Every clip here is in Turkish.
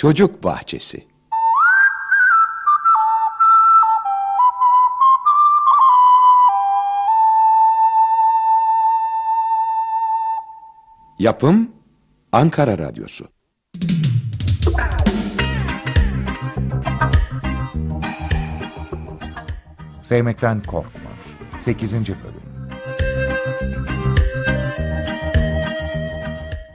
Çocuk Bahçesi Yapım Ankara Radyosu Sevmekten Korkma 8. Bölüm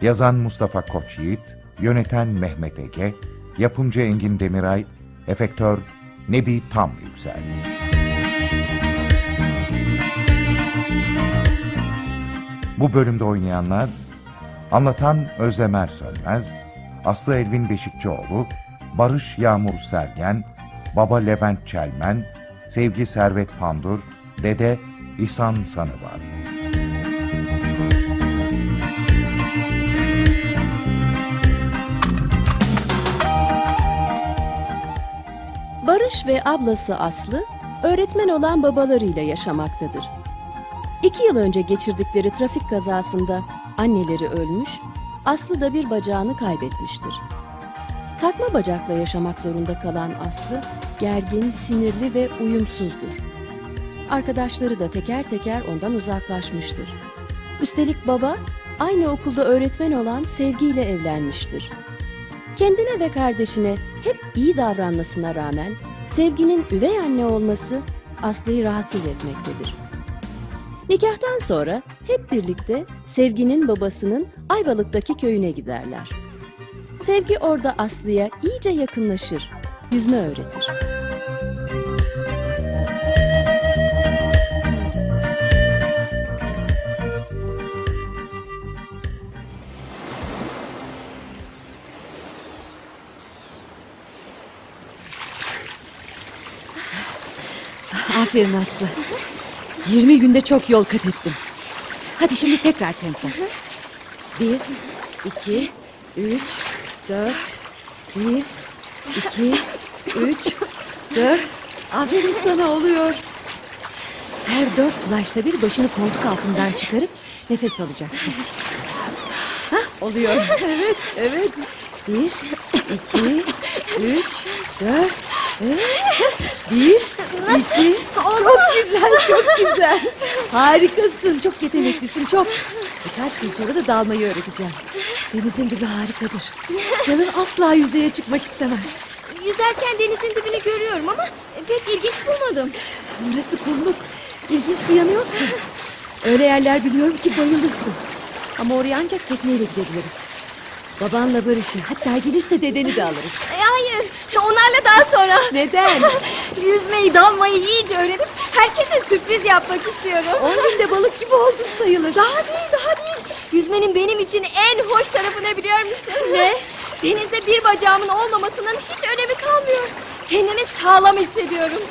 Yazan Mustafa Koçyiğit Yöneten Mehmet Ege Yapımcı Engin Demiray Efektör Nebi Tam Yüksel. Bu bölümde oynayanlar Anlatan Özlemer Sönmez Aslı Elvin Beşikçioğlu Barış Yağmur Sergen Baba Levent Çelmen Sevgi Servet Pandur Dede İhsan Sanıvar Barış ve ablası Aslı öğretmen olan babalarıyla yaşamaktadır. İki yıl önce geçirdikleri trafik kazasında anneleri ölmüş, Aslı da bir bacağını kaybetmiştir. Takma bacakla yaşamak zorunda kalan Aslı gergin, sinirli ve uyumsuzdur. Arkadaşları da teker teker ondan uzaklaşmıştır. Üstelik baba aynı okulda öğretmen olan Sevgi ile evlenmiştir. Kendine ve kardeşine hep iyi davranmasına rağmen Sevgi'nin üvey anne olması Aslı'yı rahatsız etmektedir. Nikahtan sonra hep birlikte Sevgi'nin babasının Ayvalık'taki köyüne giderler. Sevgi orada Aslı'ya iyice yakınlaşır, yüzme öğretir. Aferin Aslı. 20 günde çok yol kat ettim. Hadi şimdi tekrar tempo. Bir, iki, üç, dört, bir, iki, üç, dört. Aferin sana oluyor. Her dört flashta bir başını koltuk altından çıkarıp nefes alacaksın. Hah, oluyor. Evet, evet. Bir, iki, üç, dört, Bir, iki. Çok güzel, çok güzel. Harikasın, çok yeteneklisin, çok. Birkaç gün sonra da dalmayı öğreteceğim. Denizin dibi harikadır. Canın asla yüzeye çıkmak istemez. Yüzerken denizin dibini görüyorum ama pek ilginç bulmadım. Burası kumluk. İlginç bir yanı yok ki. Öyle yerler biliyorum ki bayılırsın. Ama oraya ancak tekneyle gidebiliriz. Babanla Barış'ı hatta gelirse dedeni de alırız. Hayır, onlarla daha sonra. Neden? Yüzmeyi, dalmayı iyice öğrenip herkese sürpriz yapmak istiyorum. On günde balık gibi oldun sayılır. Daha değil, daha değil. Yüzmenin benim için en hoş tarafı ne biliyor musun? Ne? Denizde bir bacağımın olmamasının hiç önemi kalmıyor. Kendimi sağlam hissediyorum.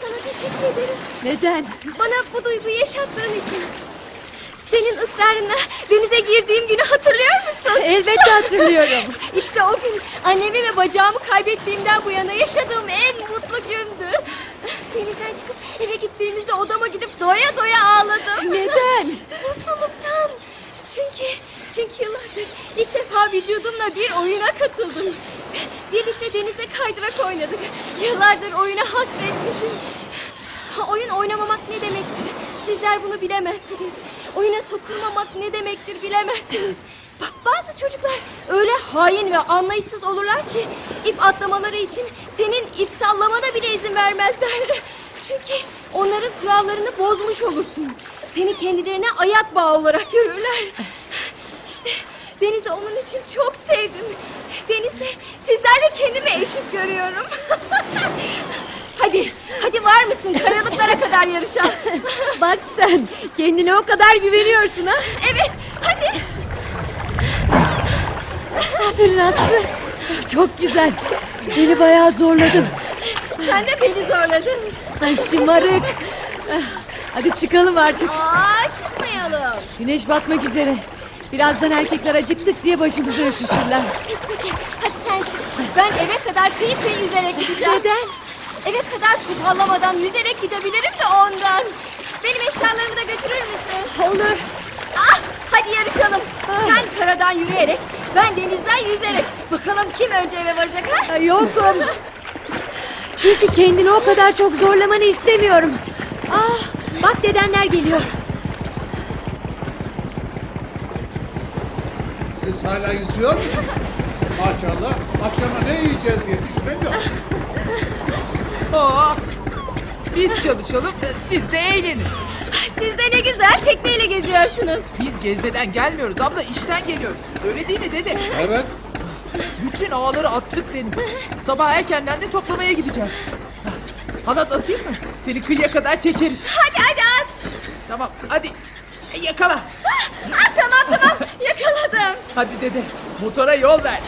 Sana teşekkür ederim. Neden? Bana bu duyguyu yaşattığın için. Senin ısrarınla denize girdiğim günü hatırlıyor musun? Elbette hatırlıyorum. İşte o gün annemi ve bacağımı kaybettiğimden bu yana yaşadığım en mutlu gündü. Denizden çıkıp eve gittiğimizde odama gidip doya doya ağladım. Neden? Mutluluktan. Çünkü, çünkü yıllardır ilk defa vücudumla bir oyuna katıldım. Birlikte denizde kaydırak oynadık. Yıllardır oyuna hasretmişim. Oyun oynamamak ne demektir? Sizler bunu bilemezsiniz. Oyuna sokulmamak ne demektir bilemezsiniz. Bak bazı çocuklar öyle hain ve anlayışsız olurlar ki ip atlamaları için senin ip sallamana bile izin vermezler. Çünkü onların kurallarını bozmuş olursun. Seni kendilerine ayak bağı olarak görürler. İşte denizi onun için çok sevdim. Denizde sizlerle kendimi eşit görüyorum. hadi, hadi var mısın kayalıklara kadar yarışa? Bak sen kendine o kadar güveniyorsun ha. evet, hadi. Aferin Aslı. Çok güzel. Beni bayağı zorladın. Sen de beni zorladın. Ay şımarık. Hadi çıkalım artık. Aa, çıkmayalım. Güneş batmak üzere. Birazdan erkekler acıktık diye başımıza üşüşürler. Peki peki, hadi sen çık. Ben eve kadar kıyı kıyı yüzerek gideceğim. Neden? Eve kadar kupallamadan yüzerek gidebilirim de ondan. Benim eşyalarımı da götürür müsün? Olur. Ah, hadi yarışalım. Sen karadan yürüyerek, ben denizden yüzerek. Bakalım kim önce eve varacak ha? Ay, Yokum. Çünkü kendini o kadar çok zorlamanı istemiyorum. Ah, bak dedenler geliyor. Siz hala yüzüyor musunuz? Maşallah. Akşama ne yiyeceğiz diye düşünen yok. Aa, biz çalışalım, siz de eğlenin. Siz de ne güzel tekneyle geziyorsunuz. Biz gezmeden gelmiyoruz abla, işten geliyoruz. Öyle değil mi dede? Evet. Bütün ağları attık denize. Sabah erkenden de toplamaya gideceğiz. Halat atayım mı? Seni kıyıya kadar çekeriz. Hadi hadi at. Tamam, hadi. Yakala. Ah, tamam tamam yakaladım. Hadi dede, motora yol ver.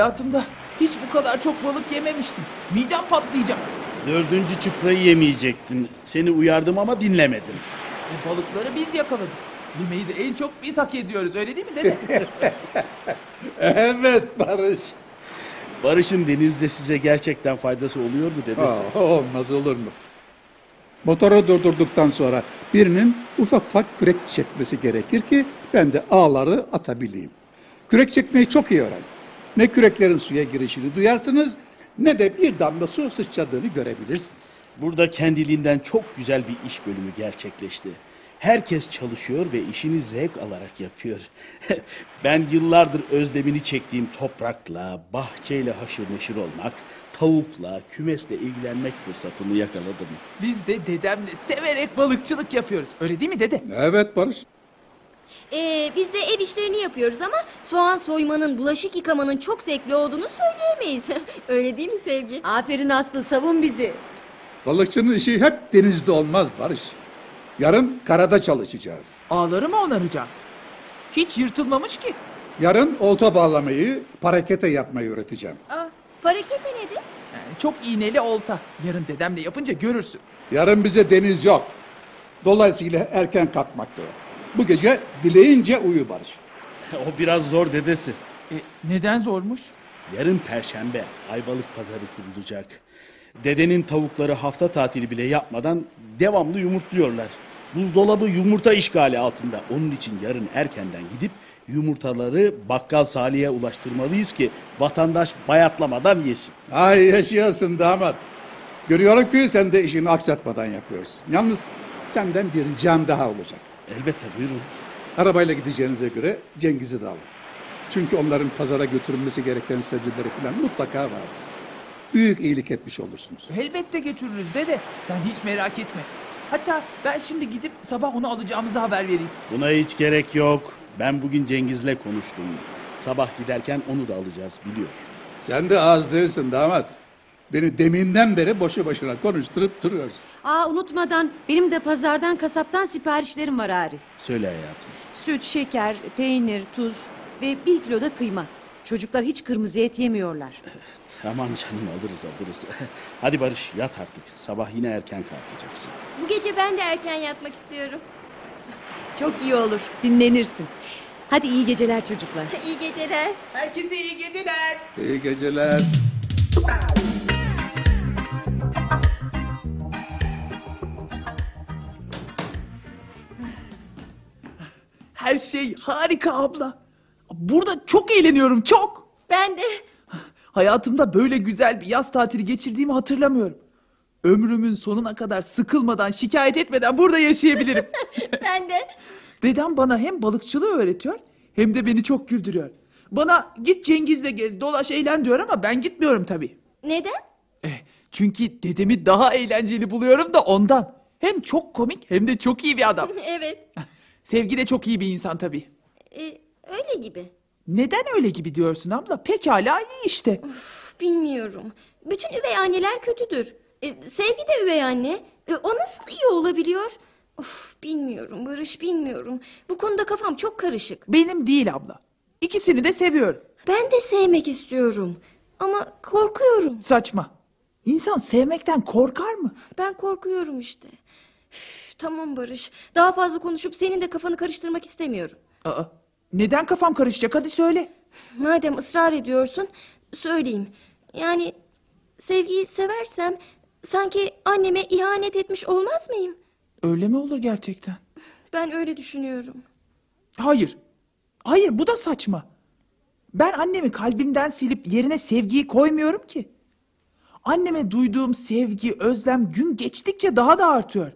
Hayatımda hiç bu kadar çok balık yememiştim. Midem patlayacak. Dördüncü çıprayı yemeyecektin. Seni uyardım ama dinlemedin. E, balıkları biz yakaladık. Yemeği de en çok biz hak ediyoruz, öyle değil mi dede? Evet Barış. Barış'ın denizde size gerçekten faydası oluyor mu dedesi? Aa, olmaz olur mu? Motoru durdurduktan sonra birinin ufak ufak kürek çekmesi gerekir ki ben de ağları atabileyim. Kürek çekmeyi çok iyi öğrendim. Ne küreklerin suya girişini duyarsınız ne de bir damla su sıçradığını görebilirsiniz. Burada kendiliğinden çok güzel bir iş bölümü gerçekleşti. Herkes çalışıyor ve işini zevk alarak yapıyor. ben yıllardır özlemini çektiğim toprakla, bahçeyle haşır neşir olmak, tavukla, kümesle ilgilenmek fırsatını yakaladım. Biz de dedemle severek balıkçılık yapıyoruz. Öyle değil mi dede? Evet Barış. Ee, biz de ev işlerini yapıyoruz ama soğan soymanın, bulaşık yıkamanın çok zevkli olduğunu söyleyemeyiz. Öyle değil mi Sevgi? Aferin Aslı, savun bizi. Balıkçının işi hep denizde olmaz Barış. Yarın karada çalışacağız. Ağları mı onaracağız? Hiç yırtılmamış ki. Yarın olta bağlamayı, parakete yapmayı öğreteceğim. Aa, parakete nedir? Yani çok iğneli olta. Yarın dedemle yapınca görürsün. Yarın bize deniz yok. Dolayısıyla erken kalkmak da yok. Bu gece dileyince uyu Barış. o biraz zor dedesi. E, neden zormuş? Yarın perşembe Ayvalık pazarı kurulacak. Dedenin tavukları hafta tatili bile yapmadan devamlı yumurtluyorlar. Buzdolabı yumurta işgali altında. Onun için yarın erkenden gidip yumurtaları bakkal Salih'e ulaştırmalıyız ki vatandaş bayatlamadan yesin. Ay yaşıyorsun damat. Görüyorum ki sen de işini aksatmadan yapıyorsun. Yalnız senden bir ricam daha olacak. Elbette buyurun. Arabayla gideceğinize göre Cengiz'i de alın. Çünkü onların pazara götürülmesi gereken sebzeleri falan mutlaka vardır. Büyük iyilik etmiş olursunuz. Elbette götürürüz dede. Sen hiç merak etme. Hatta ben şimdi gidip sabah onu alacağımızı haber vereyim. Buna hiç gerek yok. Ben bugün Cengiz'le konuştum. Sabah giderken onu da alacağız biliyor. Sen de az değilsin damat. Beni deminden beri boşu başına konuşturup duruyorsun. Aa unutmadan benim de pazardan kasaptan siparişlerim var Arif. Söyle hayatım. Süt, şeker, peynir, tuz ve bir kilo da kıyma. Çocuklar hiç kırmızı et yemiyorlar. Tamam canım alırız alırız. Hadi Barış yat artık. Sabah yine erken kalkacaksın. Bu gece ben de erken yatmak istiyorum. Çok iyi olur. Dinlenirsin. Hadi iyi geceler çocuklar. İyi geceler. Herkese iyi geceler. İyi geceler. Her şey harika abla. Burada çok eğleniyorum çok. Ben de. Hayatımda böyle güzel bir yaz tatili geçirdiğimi hatırlamıyorum. Ömrümün sonuna kadar sıkılmadan, şikayet etmeden burada yaşayabilirim. Ben de. Dedem bana hem balıkçılığı öğretiyor hem de beni çok güldürüyor. Bana git Cengiz'le gez, dolaş, eğlen diyor ama ben gitmiyorum tabii. Neden? Eh, çünkü dedemi daha eğlenceli buluyorum da ondan. Hem çok komik hem de çok iyi bir adam. evet. Sevgi de çok iyi bir insan tabii. Ee, öyle gibi. Neden öyle gibi diyorsun abla? Pekala iyi işte. Üf, Bilmiyorum. Bütün üvey anneler kötüdür. Ee, sevgi de üvey anne. Ee, o nasıl iyi olabiliyor? Of, bilmiyorum Barış bilmiyorum. Bu konuda kafam çok karışık. Benim değil abla. İkisini de seviyorum. Ben de sevmek istiyorum. Ama korkuyorum. Saçma. İnsan sevmekten korkar mı? Ben korkuyorum işte. Üf, tamam Barış. Daha fazla konuşup senin de kafanı karıştırmak istemiyorum. Aa, Neden kafam karışacak hadi söyle. Madem ısrar ediyorsun söyleyeyim. Yani sevgiyi seversem sanki anneme ihanet etmiş olmaz mıyım? Öyle mi olur gerçekten? Ben öyle düşünüyorum. Hayır. Hayır bu da saçma. Ben annemi kalbimden silip yerine sevgiyi koymuyorum ki. Anneme duyduğum sevgi, özlem gün geçtikçe daha da artıyor.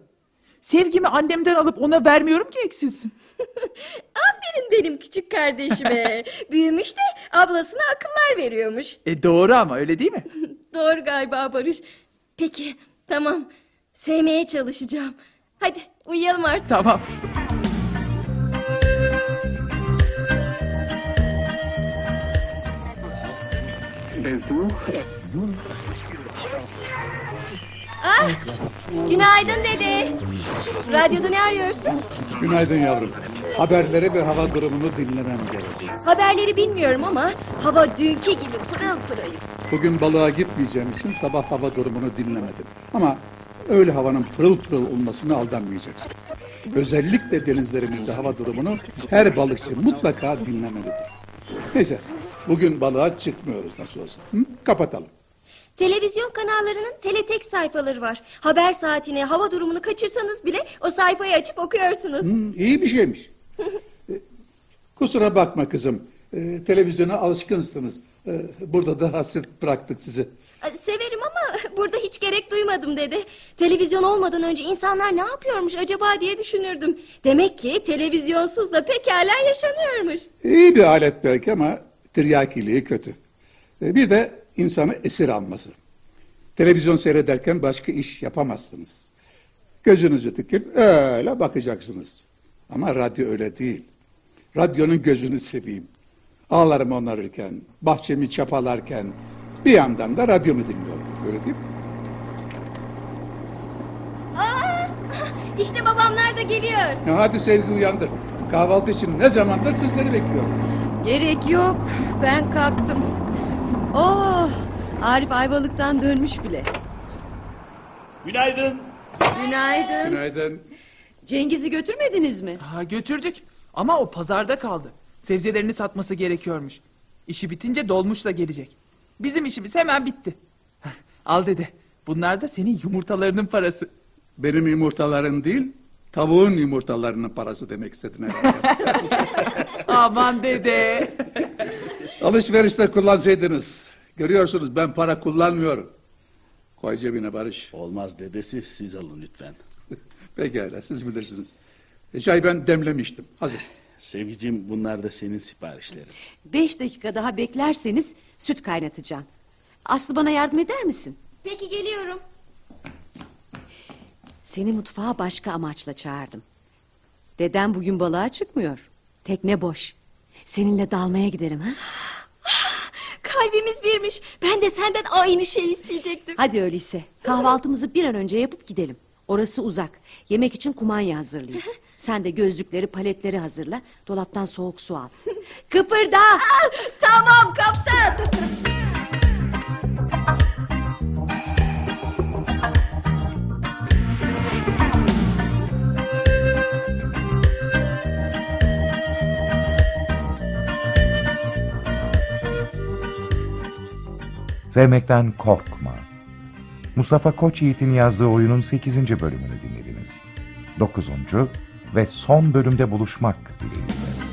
Sevgimi annemden alıp ona vermiyorum ki eksilsin. Aferin benim küçük kardeşime. Büyümüş de ablasına akıllar veriyormuş. E doğru ama öyle değil mi? Doğru galiba Barış. Peki tamam. Sevmeye çalışacağım. Hadi uyuyalım artık. Tamam. Ah, günaydın dede. Radyoda ne arıyorsun? Günaydın yavrum. Haberleri ve hava durumunu dinlemem gerekiyor. Haberleri bilmiyorum ama hava dünkü gibi pırıl pırıl. Bugün balığa gitmeyeceğim için sabah hava durumunu dinlemedim. Ama öyle havanın pırıl pırıl olmasına aldanmayacaksın. Özellikle denizlerimizde hava durumunu her balıkçı mutlaka dinlemelidir. Neyse, bugün balığa çıkmıyoruz nasıl olsa. Hı? Kapatalım. Televizyon kanallarının teletek sayfaları var. Haber saatini, hava durumunu kaçırsanız bile o sayfayı açıp okuyorsunuz. Hı, iyi bir şeymiş. E, Kusura bakma kızım. E, televizyona alışkınsınız. E, burada da hasır bıraktık sizi. Ee, Severim ama burada hiç gerek duymadım dedi. Televizyon olmadan önce insanlar ne yapıyormuş acaba diye düşünürdüm. Demek ki televizyonsuz da pekala yaşanıyormuş. İyi bir alet belki ama tiryakiliği kötü. E, Bir de insanı esir alması. Televizyon seyrederken başka iş yapamazsınız. Gözünüzü dikip öyle bakacaksınız. Ama radyo öyle değil. Radyonun gözünü seveyim. Ağlarımı onarırken, bahçemi çapalarken bir yandan da radyomu dinliyorum. Öyle değil mi? Aa, işte babamlar da geliyor. Ya hadi sevgi uyandır. Kahvaltı için ne zamandır sizleri bekliyorum. Gerek yok. Ben kalktım. Oh, Arif Ayvalık'tan dönmüş bile. Günaydın. Günaydın. Günaydın. Cengiz'i götürmediniz mi? Ha, götürdük ama o pazarda kaldı. Sebzelerini satması gerekiyormuş. İşi bitince dolmuşla gelecek. Bizim işimiz hemen bitti. Al dede. Bunlar da senin yumurtalarının parası. Benim yumurtalarım değil, tavuğun yumurtalarının parası demek istedin herhalde. Aman dede. Alışverişte kullansaydınız. Görüyorsunuz ben para kullanmıyorum. Koy cebine Barış. Olmaz dedesi siz alın lütfen. Pekala siz bilirsiniz. E, çay ben demlemiştim. Hazır. Sevgicim bunlar da senin siparişlerin. Beş dakika daha beklerseniz süt kaynatacağım. Aslı bana yardım eder misin? Peki geliyorum. Seni mutfağa başka amaçla çağırdım. Dedem bugün balığa çıkmıyor. Tekne boş. Seninle dalmaya gidelim ha? Kalbimiz birmiş. Ben de senden aynı şeyi isteyecektim. Hadi öyleyse. Kahvaltımızı bir an önce yapıp gidelim. Orası uzak. Yemek için kumanya hazırlayayım. Sen de gözlükleri, paletleri hazırla. Dolaptan soğuk su al. Kıpırda! Tamam kaptan. Sevmekten korkma. Mustafa Koçyiğit'in yazdığı oyunun 8. bölümünü dinlediniz. 9. ve son bölümde buluşmak dileğiyle.